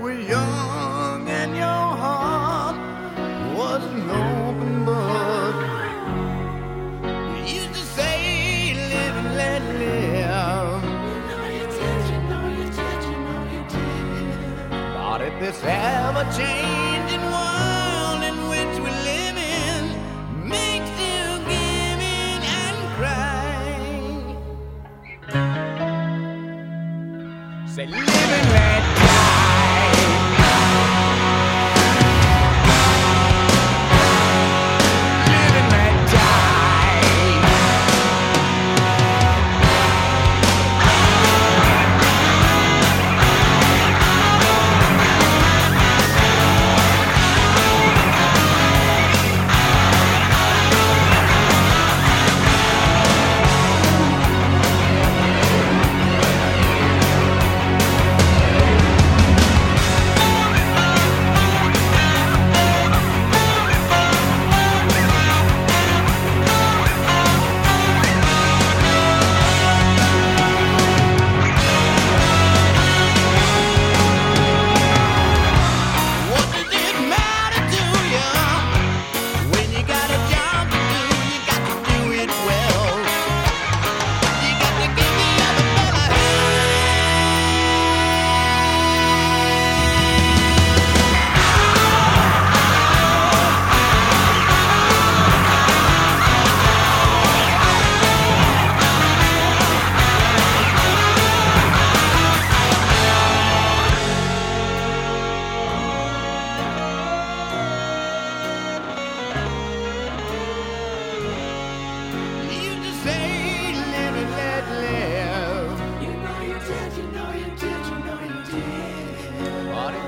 were young and your heart was an open book. You used to say, live and let live. But if this ever changing world in which we live in makes you give in and cry, say live and let